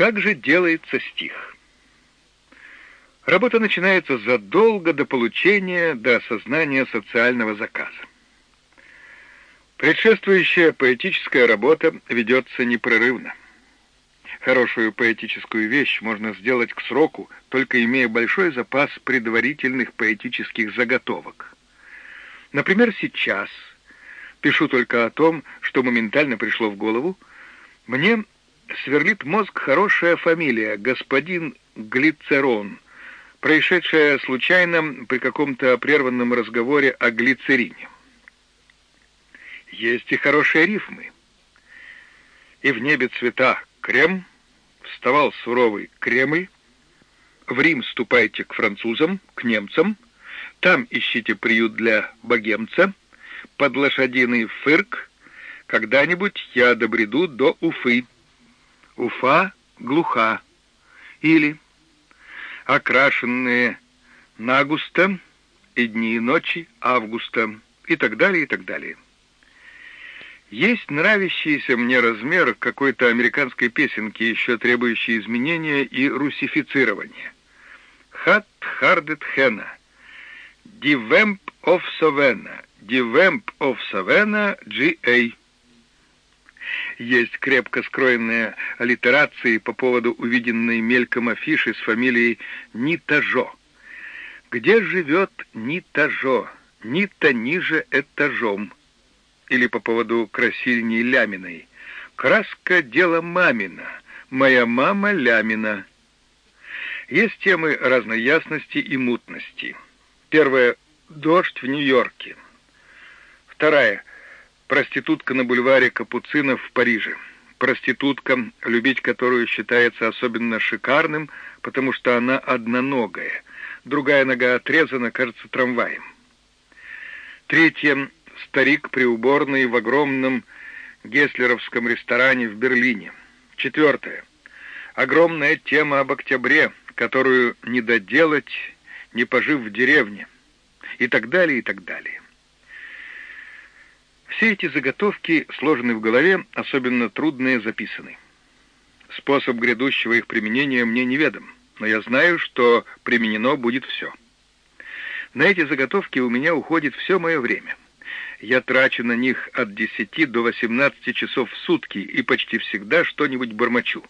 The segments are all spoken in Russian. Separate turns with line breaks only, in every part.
Как же делается стих? Работа начинается задолго до получения, до осознания социального заказа. Предшествующая поэтическая работа ведется непрерывно. Хорошую поэтическую вещь можно сделать к сроку, только имея большой запас предварительных поэтических заготовок. Например, сейчас, пишу только о том, что моментально пришло в голову, мне сверлит мозг хорошая фамилия, господин Глицерон, происшедшая случайно при каком-то прерванном разговоре о глицерине. Есть и хорошие рифмы. И в небе цвета крем, вставал суровый Кремль, в Рим ступайте к французам, к немцам, там ищите приют для богемца, под лошадиный фырк, когда-нибудь я добреду до Уфы. Уфа глуха. Или окрашенные нагусто и дни и ночи августа и так далее, и так далее. Есть нравящийся мне размер какой-то американской песенки, еще требующей изменения и русифицирования. «Хат хардет хена», «Ди вэмп оф совена», «Ди вэмп оф совена G.A.» Есть крепко скроенные аллитерации по поводу увиденной мельком афиши с фамилией Нитажо. Где живет Нитажо? Нита ниже этажом или по поводу красильни Ляминой. «Краска — дело мамина, моя мама Лямина». Есть темы разной ясности и мутности. Первая — «Дождь в Нью-Йорке». Вторая — «Проститутка на бульваре Капуцинов в Париже». Проститутка, любить которую считается особенно шикарным, потому что она одноногая. Другая нога отрезана, кажется, трамваем. Третье старик при уборной в огромном геслеровском ресторане в Берлине. Четвертое. Огромная тема об октябре, которую не доделать, не пожив в деревне. И так далее, и так далее. Все эти заготовки сложены в голове, особенно трудные записаны. Способ грядущего их применения мне неведом, но я знаю, что применено будет все. На эти заготовки у меня уходит все мое время — я трачу на них от 10 до 18 часов в сутки и почти всегда что-нибудь бормочу.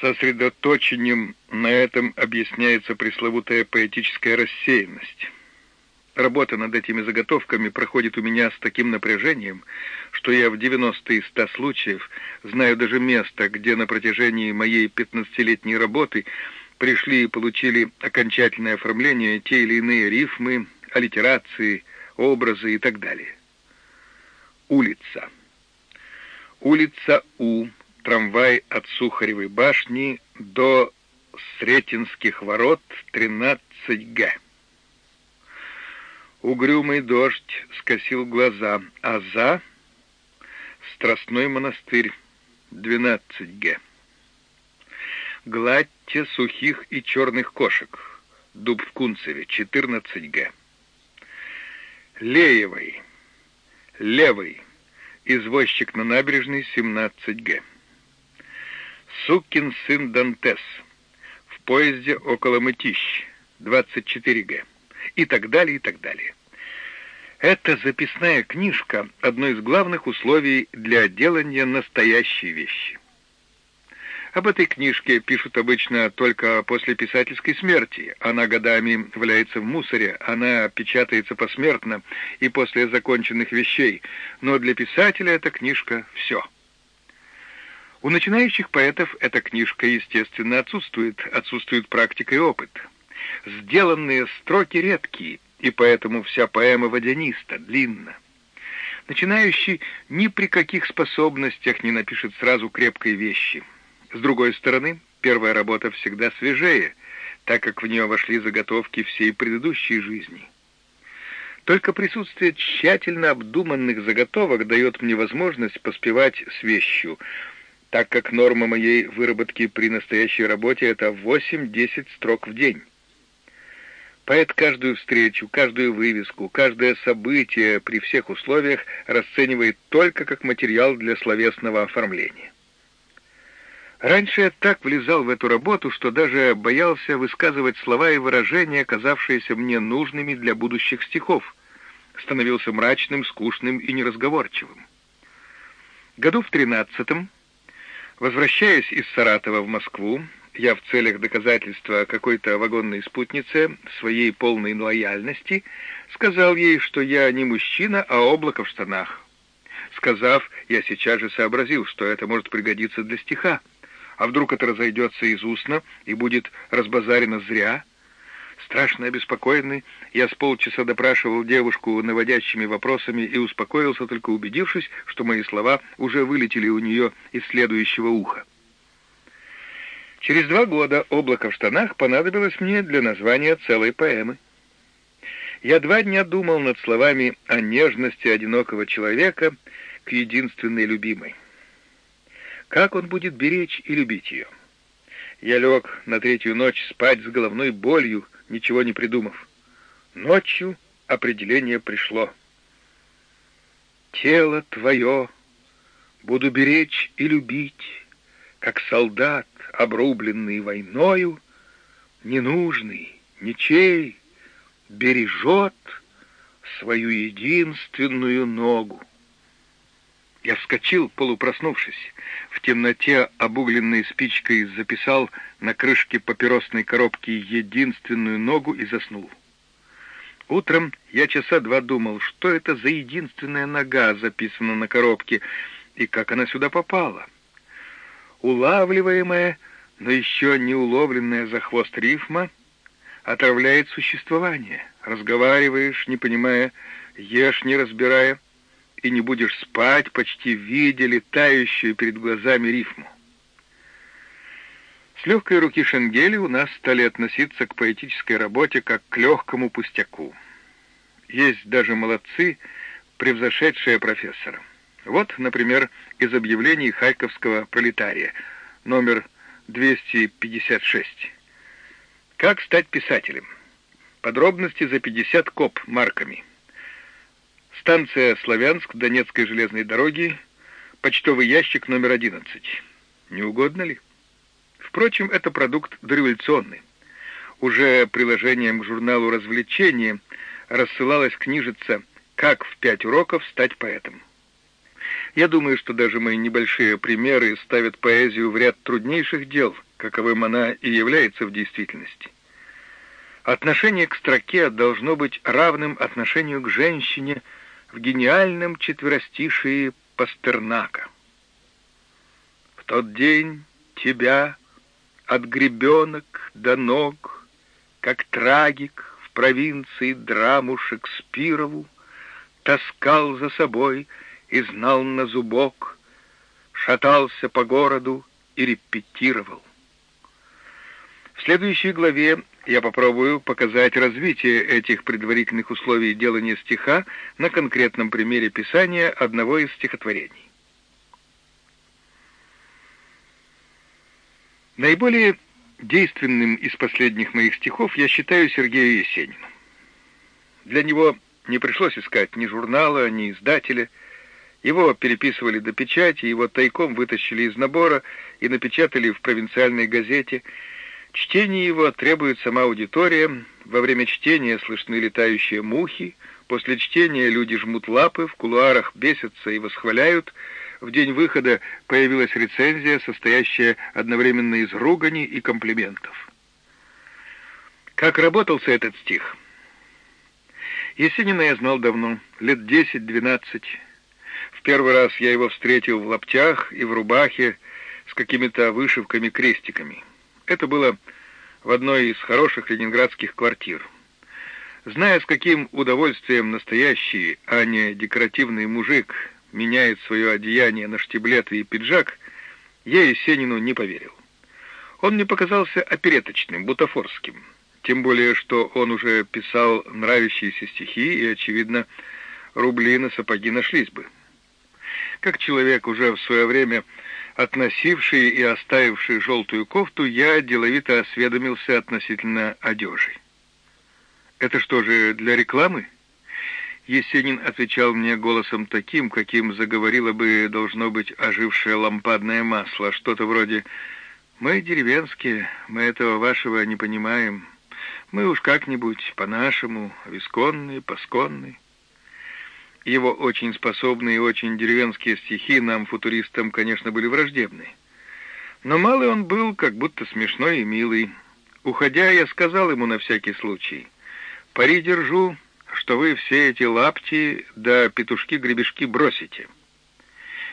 Сосредоточением на этом объясняется пресловутая поэтическая рассеянность. Работа над этими заготовками проходит у меня с таким напряжением, что я в 90 из 100 случаев знаю даже место, где на протяжении моей 15-летней работы пришли и получили окончательное оформление те или иные рифмы, аллитерации, образы и так далее. Улица. Улица У, трамвай от Сухаревой башни до Сретенских ворот 13Г. Угрюмый дождь скосил глаза, а за — Страстной монастырь 12Г. Гладьте сухих и черных кошек. Дуб в Кунцеве 14Г. Леевой. Левый. Извозчик на набережной 17Г. Сукин сын Дантес. В поезде около Мытищ 24Г. И так далее, и так далее. Эта записная книжка — одно из главных условий для делания настоящей вещи. Об этой книжке пишут обычно только после писательской смерти. Она годами валяется в мусоре, она печатается посмертно и после законченных вещей. Но для писателя эта книжка — все. У начинающих поэтов эта книжка, естественно, отсутствует. Отсутствует практика и опыт. Сделанные строки редкие, и поэтому вся поэма водяниста, длинна. Начинающий ни при каких способностях не напишет сразу крепкой вещи — с другой стороны, первая работа всегда свежее, так как в нее вошли заготовки всей предыдущей жизни. Только присутствие тщательно обдуманных заготовок дает мне возможность поспевать с вещью, так как норма моей выработки при настоящей работе — это 8-10 строк в день. Поэт каждую встречу, каждую вывеску, каждое событие при всех условиях расценивает только как материал для словесного оформления. Раньше я так влезал в эту работу, что даже боялся высказывать слова и выражения, казавшиеся мне нужными для будущих стихов. Становился мрачным, скучным и неразговорчивым. Году в тринадцатом, возвращаясь из Саратова в Москву, я в целях доказательства какой-то вагонной спутнице своей полной лояльности сказал ей, что я не мужчина, а облако в штанах. Сказав, я сейчас же сообразил, что это может пригодиться для стиха. А вдруг это разойдется из устно и будет разбазарено зря? Страшно обеспокоенный, я с полчаса допрашивал девушку наводящими вопросами и успокоился, только убедившись, что мои слова уже вылетели у нее из следующего уха. Через два года «Облако в штанах» понадобилось мне для названия целой поэмы. Я два дня думал над словами о нежности одинокого человека к единственной любимой. Как он будет беречь и любить ее? Я лег на третью ночь спать с головной болью, ничего не придумав. Ночью определение пришло. Тело твое буду беречь и любить, как солдат, обрубленный войною, ненужный, ничей, бережет свою единственную ногу. Я вскочил, полупроснувшись. В темноте обугленной спичкой записал на крышке папиросной коробки единственную ногу и заснул. Утром я часа два думал, что это за единственная нога записана на коробке и как она сюда попала. Улавливаемая, но еще не уловленная за хвост рифма отравляет существование. Разговариваешь, не понимая, ешь, не разбирая — и не будешь спать, почти видя летающую перед глазами рифму. С легкой руки Шенгели у нас стали относиться к поэтической работе как к легкому пустяку. Есть даже молодцы, превзошедшие профессора. Вот, например, из объявлений Харьковского пролетария, номер 256. Как стать писателем? Подробности за 50 коп марками. Станция Славянск Донецкой железной дороги, почтовый ящик номер 11. Не угодно ли? Впрочем, это продукт дореволюционный. Уже приложением к журналу «Развлечения» рассылалась книжица «Как в пять уроков стать поэтом». Я думаю, что даже мои небольшие примеры ставят поэзию в ряд труднейших дел, каковым она и является в действительности. Отношение к строке должно быть равным отношению к женщине – в гениальном четверостишии Пастернака. В тот день тебя от гребенок до ног, как трагик в провинции драму Шекспирову, таскал за собой и знал на зубок, шатался по городу и репетировал. В следующей главе я попробую показать развитие этих предварительных условий делания стиха на конкретном примере писания одного из стихотворений. Наиболее действенным из последних моих стихов я считаю Сергея Есенина. Для него не пришлось искать ни журнала, ни издателя. Его переписывали до печати, его тайком вытащили из набора и напечатали в провинциальной газете – Чтение его требует сама аудитория, во время чтения слышны летающие мухи, после чтения люди жмут лапы, в кулуарах бесятся и восхваляют, в день выхода появилась рецензия, состоящая одновременно из ругани и комплиментов. Как работался этот стих? Есенина я знал давно, лет десять-двенадцать. Первый раз я его встретил в лаптях и в рубахе с какими-то вышивками-крестиками. Это было в одной из хороших ленинградских квартир. Зная, с каким удовольствием настоящий, а не декоративный мужик меняет свое одеяние на штиблеты и пиджак, я Есенину не поверил. Он мне показался опереточным, бутафорским, тем более, что он уже писал нравящиеся стихи, и, очевидно, рубли на сапоги нашлись бы. Как человек уже в свое время относивший и оставивший желтую кофту, я деловито осведомился относительно одежи. «Это что же, для рекламы?» Есенин отвечал мне голосом таким, каким заговорило бы, должно быть, ожившее лампадное масло, что-то вроде «Мы деревенские, мы этого вашего не понимаем, мы уж как-нибудь по-нашему, висконные, посконные». Его очень способные и очень деревенские стихи нам, футуристам, конечно, были враждебны. Но малый он был, как будто смешной и милый. Уходя, я сказал ему на всякий случай, «Пари держу, что вы все эти лапти да петушки-гребешки бросите».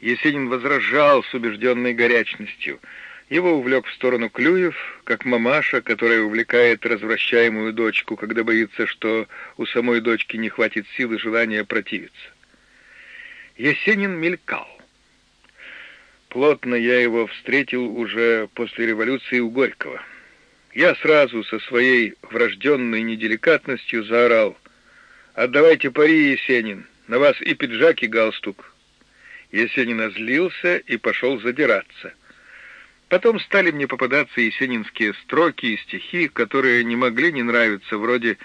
Есенин возражал с убежденной горячностью. Его увлек в сторону Клюев, как мамаша, которая увлекает развращаемую дочку, когда боится, что у самой дочки не хватит сил и желания противиться. Есенин мелькал. Плотно я его встретил уже после революции у Горького. Я сразу со своей врожденной неделикатностью заорал. «Отдавайте пари, Есенин, на вас и пиджак, и галстук». Есенин озлился и пошел задираться. Потом стали мне попадаться есенинские строки и стихи, которые не могли не нравиться, вроде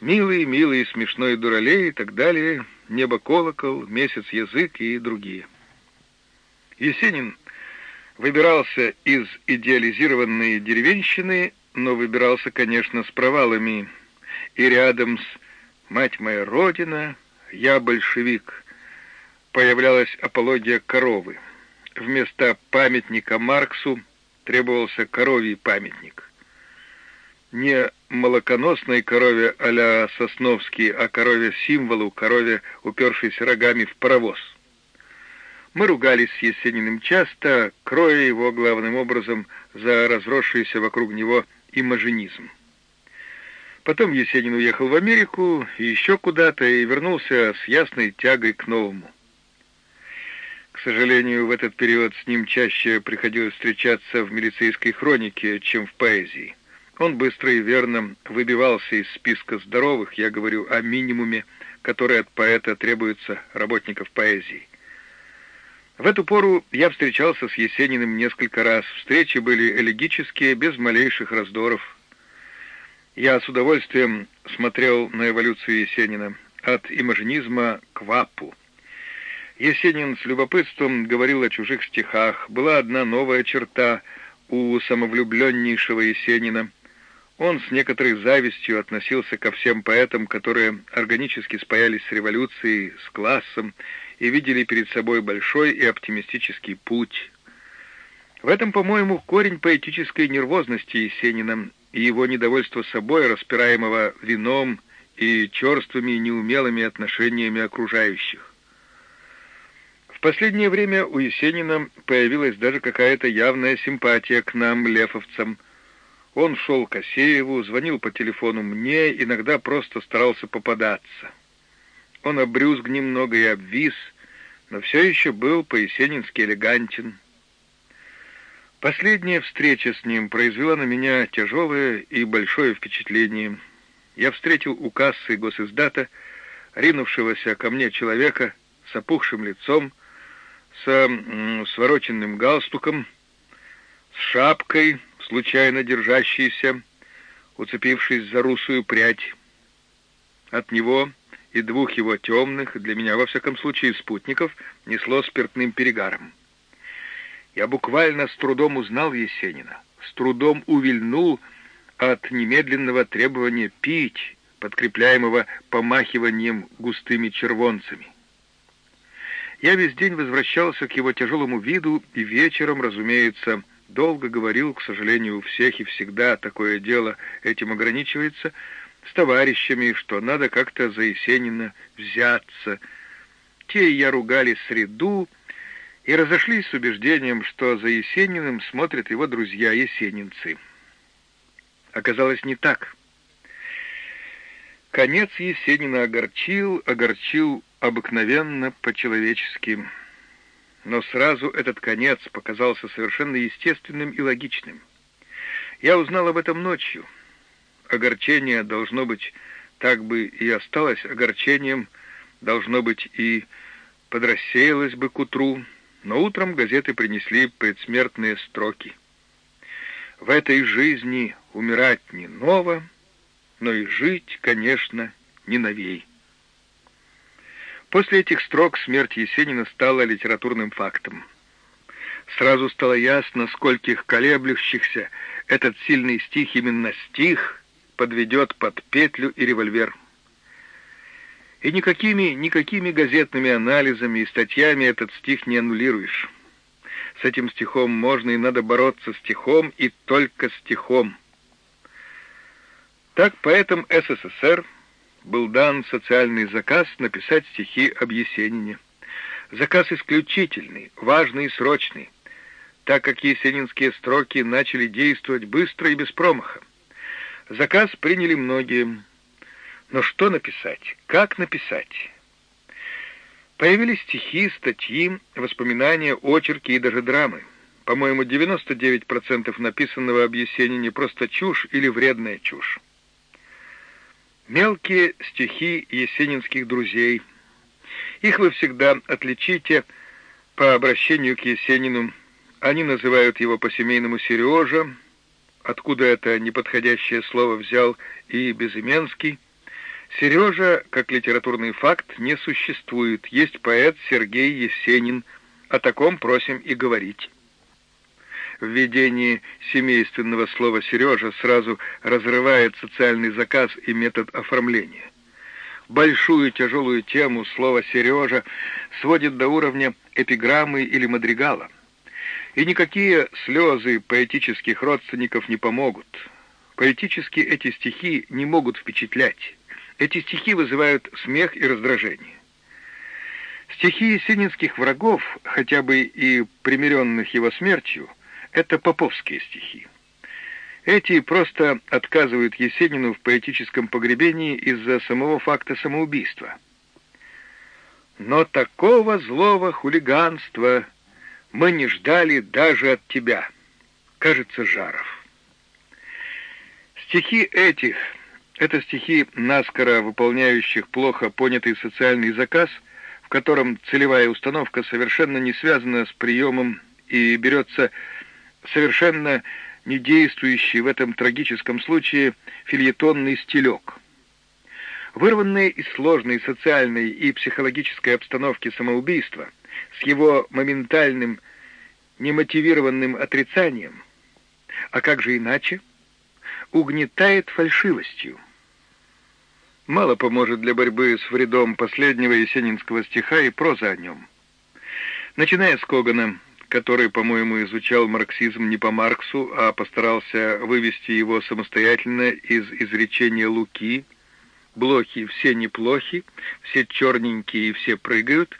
«Милый, милый, смешной дуралей» и так далее, «Небо колокол», «Месяц язык» и другие. Есенин выбирался из идеализированной деревенщины, но выбирался, конечно, с провалами. И рядом с «Мать моя Родина», «Я большевик» появлялась апология коровы. Вместо памятника Марксу требовался коровий памятник. Не молоконосной корове а-ля Сосновский, а корове символу, корове, упершейся рогами в паровоз — мы ругались с Есениным часто, кроя его главным образом за разросшийся вокруг него имажинизм. Потом Есенин уехал в Америку и еще куда-то и вернулся с ясной тягой к новому. К сожалению, в этот период с ним чаще приходилось встречаться в милицейской хронике, чем в поэзии. Он быстро и верно выбивался из списка здоровых, я говорю о минимуме, который от поэта требуется работников поэзии. В эту пору я встречался с Есениным несколько раз. Встречи были элегические, без малейших раздоров. Я с удовольствием смотрел на эволюцию Есенина от имажинизма к вапу. Есенин с любопытством говорил о чужих стихах. Была одна новая черта у самовлюбленнейшего Есенина. Он с некоторой завистью относился ко всем поэтам, которые органически спаялись с революцией, с классом, и видели перед собой большой и оптимистический путь. В этом, по-моему, корень поэтической нервозности Есенина и его недовольство собой, распираемого вином и черствыми неумелыми отношениями окружающих. В последнее время у Есенина появилась даже какая-то явная симпатия к нам, лефовцам. Он шел к Асееву, звонил по телефону мне, иногда просто старался попадаться. Он обрюзг немного и обвис, но все еще был по-есенински элегантен. Последняя встреча с ним произвела на меня тяжелое и большое впечатление. Я встретил у кассы госиздата ринувшегося ко мне человека с опухшим лицом, с свороченным галстуком, с шапкой, случайно держащейся, уцепившись за русую прядь. От него и двух его темных, для меня во всяком случае спутников, несло спиртным перегаром. Я буквально с трудом узнал Есенина, с трудом увильнул от немедленного требования пить, подкрепляемого помахиванием густыми червонцами. Я весь день возвращался к его тяжелому виду и вечером, разумеется, долго говорил, к сожалению, у всех и всегда такое дело этим ограничивается — с товарищами, что надо как-то за Есенина взяться. Те и я ругали среду и разошлись с убеждением, что за Есениным смотрят его друзья-есенинцы. Оказалось не так. Конец Есенина огорчил, огорчил обыкновенно по-человечески. Но сразу этот конец показался совершенно естественным и логичным. Я узнал об этом ночью — огорчение должно быть так бы и осталось огорчением, должно быть и подрассеялось бы к утру, но утром газеты принесли предсмертные строки. В этой жизни умирать не ново, но и жить, конечно, не новей. После этих строк смерть Есенина стала литературным фактом. Сразу стало ясно, скольких колеблющихся этот сильный стих, именно стих, подведет под петлю и револьвер. И никакими, никакими газетными анализами и статьями этот стих не аннулируешь. С этим стихом можно и надо бороться стихом и только стихом. Так поэтам СССР был дан социальный заказ написать стихи об Есенине. Заказ исключительный, важный и срочный, так как есенинские строки начали действовать быстро и без промаха. Заказ приняли многие. Но что написать? Как написать? Появились стихи, статьи, воспоминания, очерки и даже драмы. По-моему, 99% написанного об Есенине просто чушь или вредная чушь. Мелкие стихи есенинских друзей. Их вы всегда отличите по обращению к Есенину. Они называют его по-семейному Сережа, откуда это неподходящее слово взял и Безыменский. Сережа, как литературный факт, не существует. Есть поэт Сергей Есенин. О таком просим и говорить. Введении семейственного слова «Сережа» сразу разрывает социальный заказ и метод оформления. Большую тяжелую тему слово «Сережа» сводит до уровня эпиграммы или мадригала. И никакие слезы поэтических родственников не помогут. Поэтически эти стихи не могут впечатлять. Эти стихи вызывают смех и раздражение. Стихи есенинских врагов, хотя бы и примиренных его смертью, это поповские стихи. Эти просто отказывают Есенину в поэтическом погребении из-за самого факта самоубийства. Но такого злого хулиганства мы не ждали даже от тебя, кажется, Жаров. Стихи этих — это стихи, наскоро выполняющих плохо понятый социальный заказ, в котором целевая установка совершенно не связана с приемом и берется совершенно не действующий в этом трагическом случае фильетонный стилек. Вырванные из сложной социальной и психологической обстановки самоубийства, с его моментальным, немотивированным отрицанием, а как же иначе, угнетает фальшивостью. Мало поможет для борьбы с вредом последнего есенинского стиха и проза о нем. Начиная с Когана, который, по-моему, изучал марксизм не по Марксу, а постарался вывести его самостоятельно из изречения Луки. Блохи все неплохи, все черненькие и все прыгают,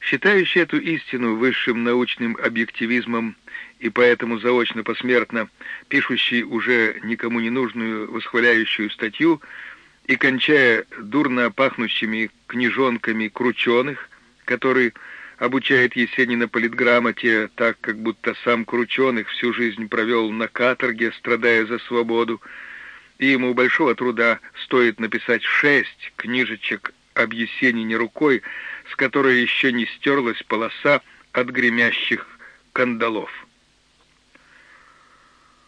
считающий эту истину высшим научным объективизмом и поэтому заочно посмертно пишущий уже никому не нужную восхваляющую статью и кончая дурно пахнущими книжонками крученых, который обучает Есенина политграмоте так, как будто сам Крученых всю жизнь провел на каторге, страдая за свободу, и ему большого труда стоит написать шесть книжечек об Есенине рукой, с которой еще не стерлась полоса от гремящих кандалов.